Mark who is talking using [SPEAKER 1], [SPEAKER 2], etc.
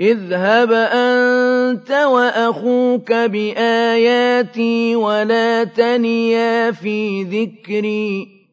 [SPEAKER 1] اذْهَبْ أَنتَ وَأَخُوكَ بِآيَاتِي وَلَا تَنِيَا فِي ذِكْرِي.